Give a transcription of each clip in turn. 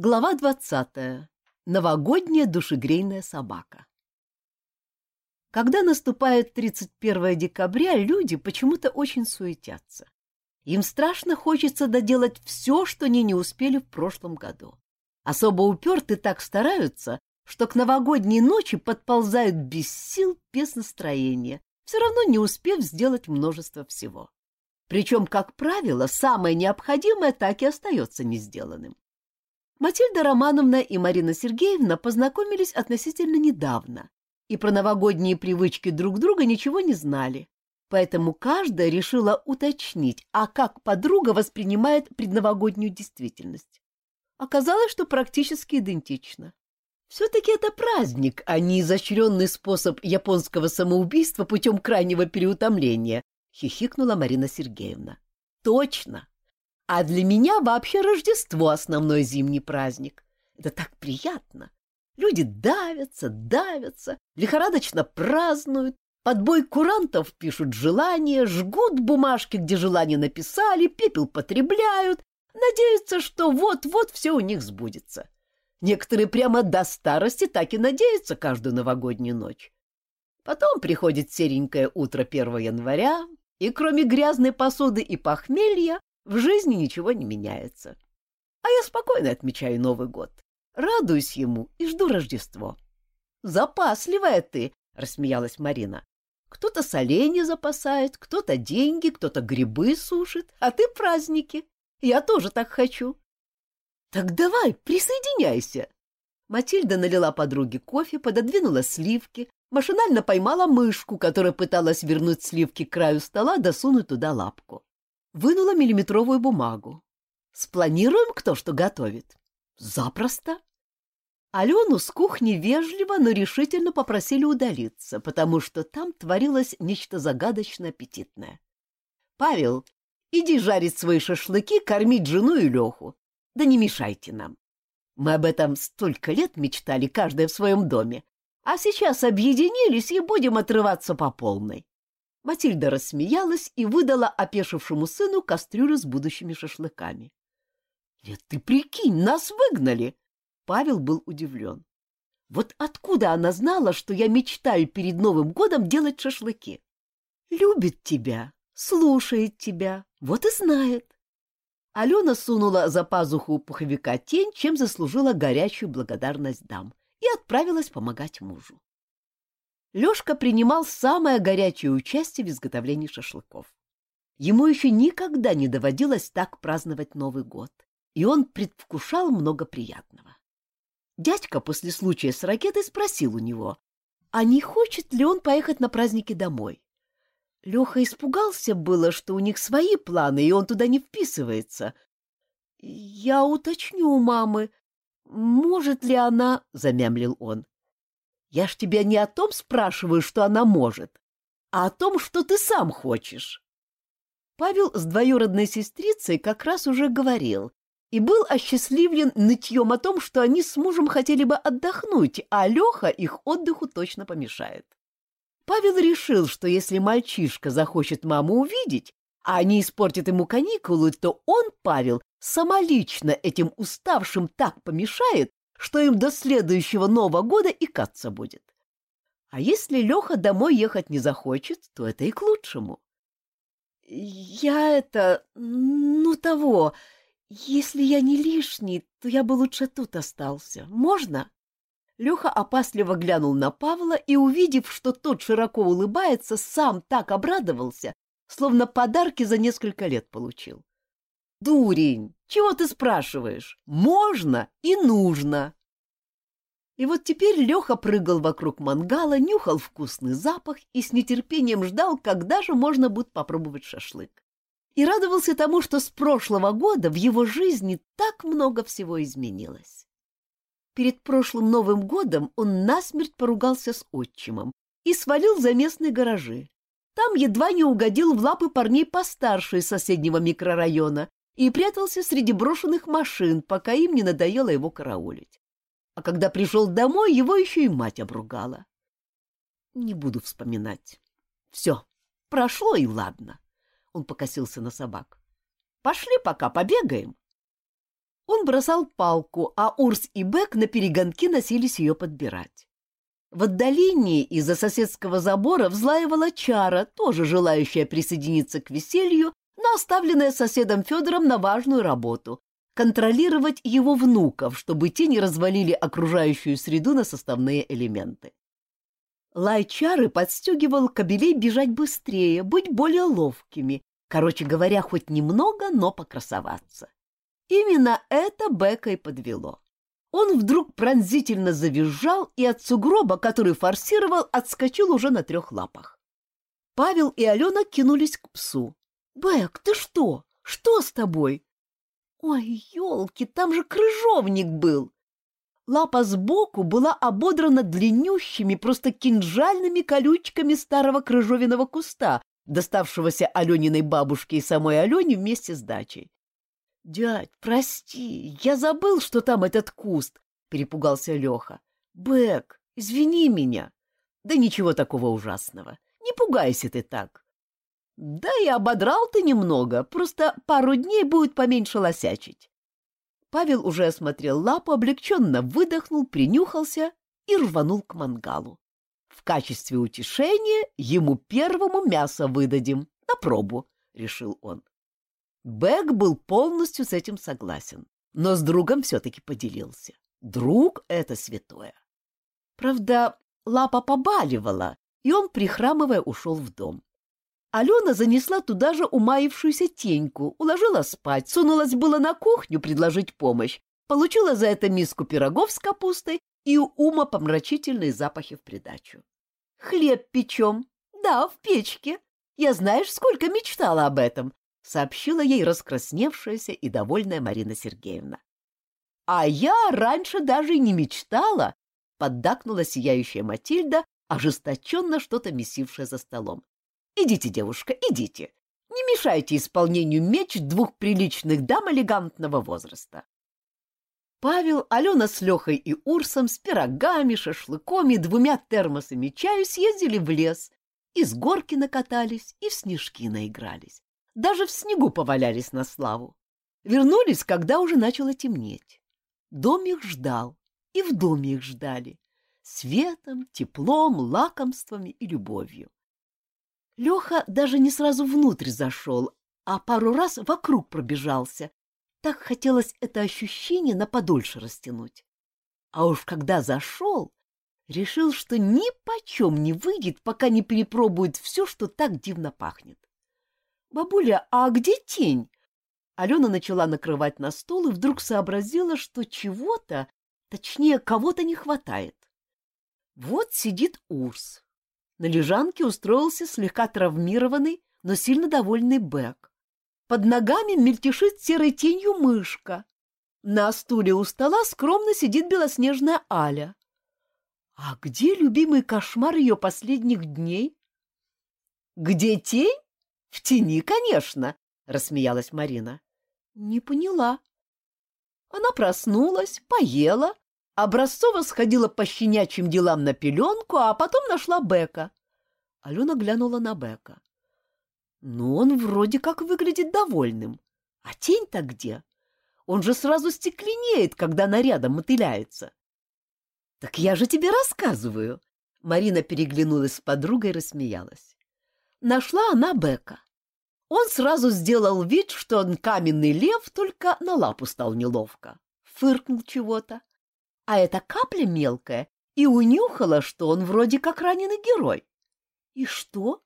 Глава двадцатая. Новогодняя душегрейная собака. Когда наступает 31 декабря, люди почему-то очень суетятся. Им страшно хочется доделать все, что они не успели в прошлом году. Особо уперты так стараются, что к новогодней ночи подползают без сил, без настроения, все равно не успев сделать множество всего. Причем, как правило, самое необходимое так и остается не сделанным. Матильда Романовна и Марина Сергеевна познакомились относительно недавно и про новогодние привычки друг друга ничего не знали, поэтому каждая решила уточнить, а как подруга воспринимает предновогоднюю действительность. Оказалось, что практически идентично. Все-таки это праздник, а не изощренный способ японского самоубийства путем крайнего переутомления, хихикнула Марина Сергеевна. Точно! А для меня вообще Рождество — основной зимний праздник. Это так приятно. Люди давятся, давятся, лихорадочно празднуют, под бой курантов пишут желания, жгут бумажки, где желания написали, пепел потребляют, надеются, что вот-вот все у них сбудется. Некоторые прямо до старости так и надеются каждую новогоднюю ночь. Потом приходит серенькое утро 1 января, и кроме грязной посуды и похмелья в жизни ничего не меняется. А я спокойно отмечаю Новый год, радуюсь ему и жду Рождество. Запасливая ты, рассмеялась Марина. Кто-то соленья запасает, кто-то деньги, кто-то грибы сушит, а ты праздники. Я тоже так хочу. Так давай, присоединяйся. Матильда налила подруге кофе, пододвинула сливки, машинально поймала мышку, которая пыталась вернуть сливки к краю стола, досунуть туда лапку вынула миллиметровую бумагу. Спланируем, кто что готовит. Запросто. Алену с кухни вежливо, но решительно попросили удалиться, потому что там творилось нечто загадочно аппетитное. «Павел, иди жарить свои шашлыки, кормить жену и Леху. Да не мешайте нам. Мы об этом столько лет мечтали, каждая в своем доме, а сейчас объединились и будем отрываться по полной. Матильда рассмеялась и выдала опешившему сыну кастрюлю с будущими шашлыками. — Нет, ты прикинь, нас выгнали! Павел был удивлен. Вот откуда она знала, что я мечтаю перед Новым годом делать шашлыки? Любит тебя, слушает тебя, вот и знает. Алена сунула за пазуху пуховика тень, чем заслужила горячую благодарность дам, и отправилась помогать мужу. Лёшка принимал самое горячее участие в изготовлении шашлыков. Ему еще никогда не доводилось так праздновать Новый год, и он предвкушал много приятного. Дядька после случая с ракетой спросил у него, а не хочет ли он поехать на праздники домой. Леха испугался было, что у них свои планы, и он туда не вписывается. — Я уточню у мамы, может ли она, — замямлил он. Я ж тебя не о том спрашиваю, что она может, а о том, что ты сам хочешь. Павел с двоюродной сестрицей как раз уже говорил и был осчастливлен нытьем о том, что они с мужем хотели бы отдохнуть, а Леха их отдыху точно помешает. Павел решил, что если мальчишка захочет маму увидеть, а они испортят ему каникулы, то он, Павел, самолично этим уставшим так помешает, что им до следующего Нового года и каться будет. А если Леха домой ехать не захочет, то это и к лучшему. Я это... ну того... Если я не лишний, то я бы лучше тут остался. Можно? Леха опасливо глянул на Павла и, увидев, что тот широко улыбается, сам так обрадовался, словно подарки за несколько лет получил. «Дурень, чего ты спрашиваешь? Можно и нужно!» И вот теперь Леха прыгал вокруг мангала, нюхал вкусный запах и с нетерпением ждал, когда же можно будет попробовать шашлык. И радовался тому, что с прошлого года в его жизни так много всего изменилось. Перед прошлым Новым годом он насмерть поругался с отчимом и свалил за местные гаражи. Там едва не угодил в лапы парней постарше из соседнего микрорайона и прятался среди брошенных машин, пока им не надоело его караулить а когда пришел домой, его еще и мать обругала. Не буду вспоминать. Все, прошло и ладно. Он покосился на собак. Пошли пока, побегаем. Он бросал палку, а Урс и Бек на перегонки носились ее подбирать. В отдалении из-за соседского забора взлаивала чара, тоже желающая присоединиться к веселью, но оставленная соседом Федором на важную работу — контролировать его внуков, чтобы те не развалили окружающую среду на составные элементы. Лай чары подстегивал кобелей бежать быстрее, быть более ловкими, короче говоря, хоть немного, но покрасоваться. Именно это Бека и подвело. Он вдруг пронзительно завизжал и от сугроба, который форсировал, отскочил уже на трех лапах. Павел и Алена кинулись к псу. «Бэк, ты что? Что с тобой?» «Ой, елки, там же крыжовник был!» Лапа сбоку была ободрана длиннющими, просто кинжальными колючками старого крыжовиного куста, доставшегося Алениной бабушке и самой Алене вместе с дачей. «Дядь, прости, я забыл, что там этот куст», — перепугался Леха. «Бэк, извини меня». «Да ничего такого ужасного. Не пугайся ты так». «Да и ободрал ты немного, просто пару дней будет поменьше лосячить». Павел уже осмотрел лапу, облегченно выдохнул, принюхался и рванул к мангалу. В качестве утешения ему первому мясо выдадим, на пробу, — решил он. Бэк был полностью с этим согласен, но с другом все-таки поделился. Друг — это святое. Правда, лапа побаливала, и он, прихрамывая, ушел в дом. Алена занесла туда же умаившуюся теньку, уложила спать, сунулась было на кухню предложить помощь, получила за это миску пирогов с капустой и ума помрачительные запахи в придачу. «Хлеб печем. Да, в печке. Я знаешь, сколько мечтала об этом сообщила ей раскрасневшаяся и довольная Марина Сергеевна. А я раньше даже и не мечтала, поддакнула сияющая Матильда, ожесточенно что-то месившая за столом. Идите, девушка, идите. Не мешайте исполнению меч двух приличных дам элегантного возраста. Павел, Алена с Лехой и Урсом с пирогами, шашлыком и двумя термосами чаю съездили в лес, и с горки накатались, и в снежки наигрались даже в снегу повалялись на славу. Вернулись, когда уже начало темнеть. Дом их ждал, и в доме их ждали. Светом, теплом, лакомствами и любовью. Леха даже не сразу внутрь зашел, а пару раз вокруг пробежался. Так хотелось это ощущение на подольше растянуть. А уж когда зашел, решил, что ни почем не выйдет, пока не перепробует все, что так дивно пахнет. «Бабуля, а где тень?» Алена начала накрывать на стол и вдруг сообразила, что чего-то, точнее, кого-то не хватает. Вот сидит Урс. На лежанке устроился слегка травмированный, но сильно довольный Бэк. Под ногами мельтешит серой тенью мышка. На стуле у стола скромно сидит белоснежная Аля. А где любимый кошмар ее последних дней? Где тень? — В тени, конечно, — рассмеялась Марина. — Не поняла. Она проснулась, поела, образцово сходила по щенячьим делам на пеленку, а потом нашла Бека. Алена глянула на Бека. Ну, он вроде как выглядит довольным. А тень-то где? Он же сразу стекленеет, когда нарядом мотыляется. — Так я же тебе рассказываю. Марина переглянулась с подругой и рассмеялась. Нашла она Бека. Он сразу сделал вид, что он каменный лев, только на лапу стал неловко. Фыркнул чего-то. А эта капля мелкая и унюхала, что он вроде как раненый герой. И что?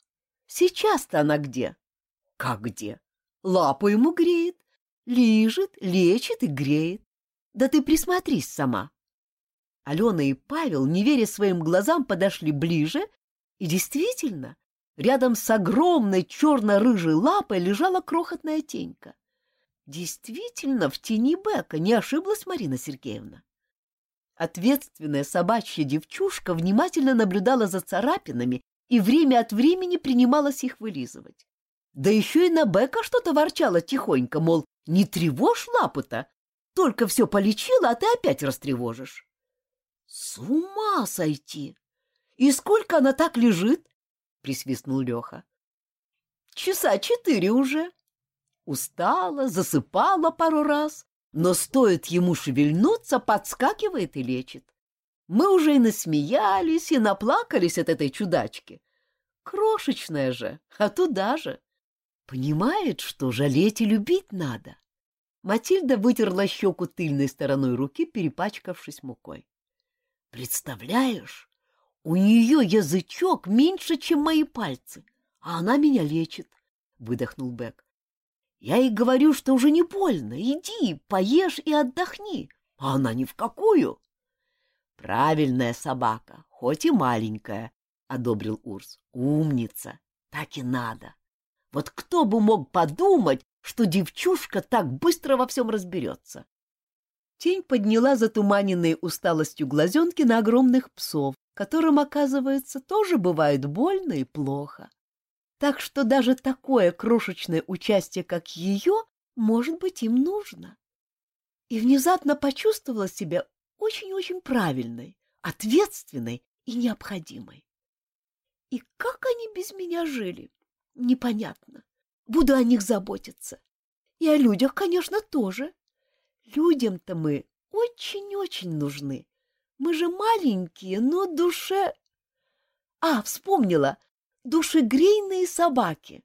Сейчас-то она где? Как где? Лапу ему греет, лижет, лечит и греет. Да ты присмотрись сама. Алена и Павел, не веря своим глазам, подошли ближе, и действительно, Рядом с огромной черно-рыжей лапой лежала крохотная тенька. Действительно, в тени Бека не ошиблась Марина Сергеевна. Ответственная собачья девчушка внимательно наблюдала за царапинами и время от времени принималась их вылизывать. Да еще и на Бека что-то ворчала тихонько, мол, не тревожь лапу-то, только все полечила, а ты опять растревожишь. С ума сойти! И сколько она так лежит? — присвистнул Леха. «Часа четыре уже. Устала, засыпала пару раз, но стоит ему шевельнуться, подскакивает и лечит. Мы уже и насмеялись, и наплакались от этой чудачки. Крошечная же, а туда же. Понимает, что жалеть и любить надо. Матильда вытерла щеку тыльной стороной руки, перепачкавшись мукой. Представляешь, у нее язычок меньше, чем мои пальцы, а она меня лечит, — выдохнул Бек. Я ей говорю, что уже не больно, иди, поешь и отдохни, а она ни в какую. Правильная собака, хоть и маленькая, — одобрил Урс. Умница, так и надо. Вот кто бы мог подумать, что девчушка так быстро во всем разберется. Тень подняла затуманенные усталостью глазенки на огромных псов, которым, оказывается, тоже бывает больно и плохо. Так что даже такое крошечное участие, как ее, может быть, им нужно. И внезапно почувствовала себя очень-очень правильной, ответственной и необходимой. И как они без меня жили, непонятно. Буду о них заботиться. И о людях, конечно, тоже. Людям-то мы очень-очень нужны. Мы же маленькие, но душе... А, вспомнила, душегрейные собаки.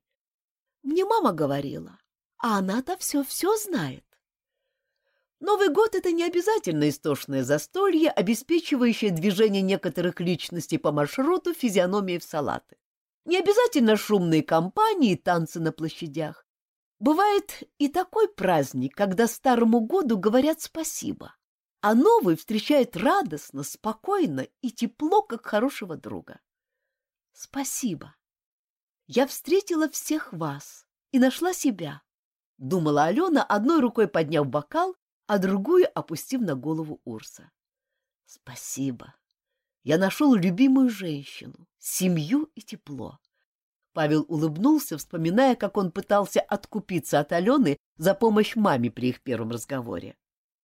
Мне мама говорила, а она-то все-все знает. Новый год — это не обязательно истошное застолье, обеспечивающее движение некоторых личностей по маршруту физиономии в салаты. Не обязательно шумные компании и танцы на площадях. Бывает и такой праздник, когда Старому году говорят спасибо, а новый встречает радостно, спокойно и тепло, как хорошего друга. Спасибо. Я встретила всех вас и нашла себя, — думала Алена, одной рукой подняв бокал, а другую опустив на голову Урса. Спасибо. Я нашел любимую женщину, семью и тепло. Павел улыбнулся, вспоминая, как он пытался откупиться от Алены за помощь маме при их первом разговоре.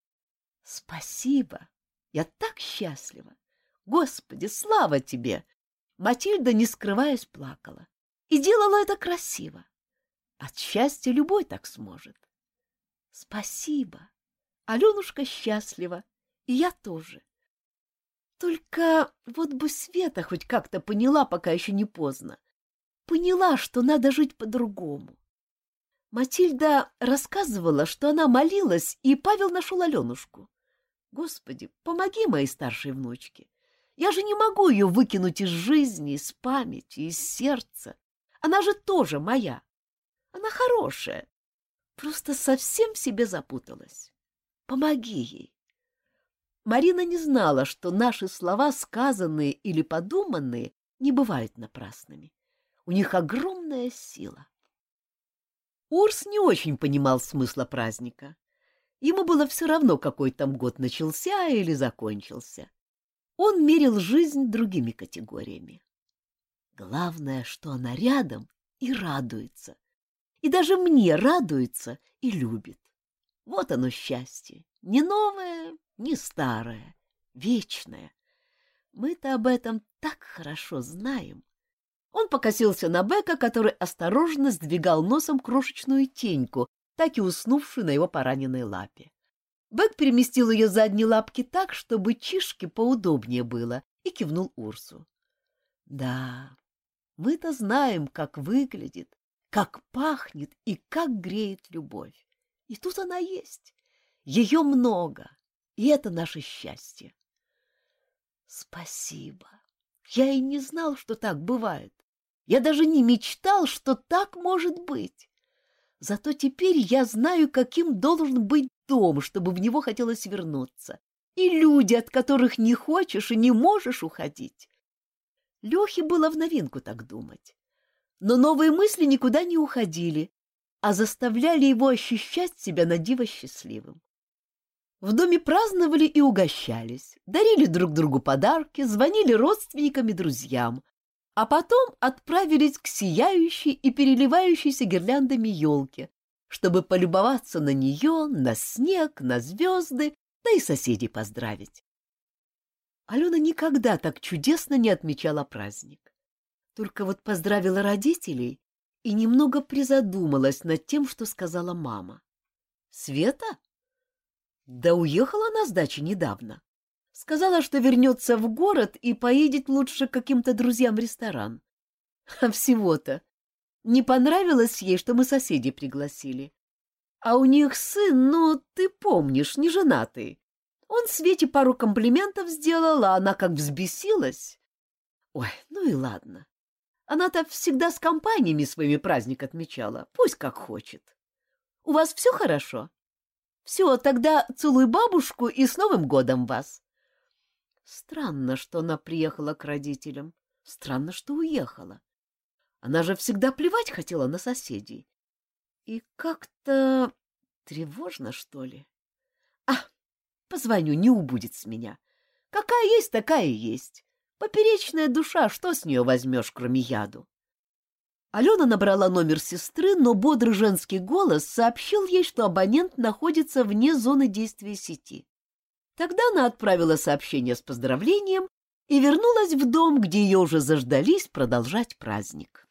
— Спасибо! Я так счастлива! Господи, слава тебе! Матильда, не скрываясь, плакала. И делала это красиво. От счастья любой так сможет. Спасибо. Аленушка счастлива, и я тоже. Только вот бы Света хоть как-то поняла, пока еще не поздно поняла, что надо жить по-другому. Матильда рассказывала, что она молилась, и Павел нашел Аленушку. Господи, помоги моей старшей внучке. Я же не могу ее выкинуть из жизни, из памяти, из сердца. Она же тоже моя. Она хорошая. Просто совсем в себе запуталась. Помоги ей. Марина не знала, что наши слова, сказанные или подуманные, не бывают напрасными. У них огромная сила. Урс не очень понимал смысла праздника. Ему было все равно, какой там год начался или закончился. Он мерил жизнь другими категориями. Главное, что она рядом и радуется. И даже мне радуется и любит. Вот оно счастье. Не новое, не старое, вечное. Мы-то об этом так хорошо знаем. Он покосился на Бека, который осторожно сдвигал носом крошечную теньку, так и уснувшую на его пораненной лапе. Бек переместил ее задние лапки так, чтобы чишке поудобнее было, и кивнул Урсу. — Да, мы-то знаем, как выглядит, как пахнет и как греет любовь. И тут она есть. Ее много, и это наше счастье. — Спасибо. Я и не знал, что так бывает. Я даже не мечтал, что так может быть. Зато теперь я знаю, каким должен быть дом, чтобы в него хотелось вернуться, и люди, от которых не хочешь и не можешь уходить. Лехе было в новинку так думать. Но новые мысли никуда не уходили, а заставляли его ощущать себя на диво счастливым. В доме праздновали и угощались, дарили друг другу подарки, звонили родственникам и друзьям, а потом отправились к сияющей и переливающейся гирляндами елке, чтобы полюбоваться на нее, на снег, на звезды, да и соседей поздравить. Алена никогда так чудесно не отмечала праздник. Только вот поздравила родителей и немного призадумалась над тем, что сказала мама. «Света? Да уехала она с дачи недавно. Сказала, что вернется в город и поедет лучше к каким-то друзьям в ресторан. А всего-то. Не понравилось ей, что мы соседей пригласили. А у них сын, ну, ты помнишь, не женатый. Он Свете пару комплиментов сделал, а она как взбесилась. Ой, ну и ладно. Она-то всегда с компаниями своими праздник отмечала. Пусть как хочет. У вас все хорошо? Все, тогда целуй бабушку и с Новым годом вас. Странно, что она приехала к родителям. Странно, что уехала. Она же всегда плевать хотела на соседей. И как-то тревожно, что ли. А, позвоню, не убудет с меня. Какая есть, такая есть. Поперечная душа, что с нее возьмешь, кроме яду? Алена набрала номер сестры, но бодрый женский голос сообщил ей, что абонент находится вне зоны действия сети. Тогда она отправила сообщение с поздравлением и вернулась в дом, где ее уже заждались продолжать праздник.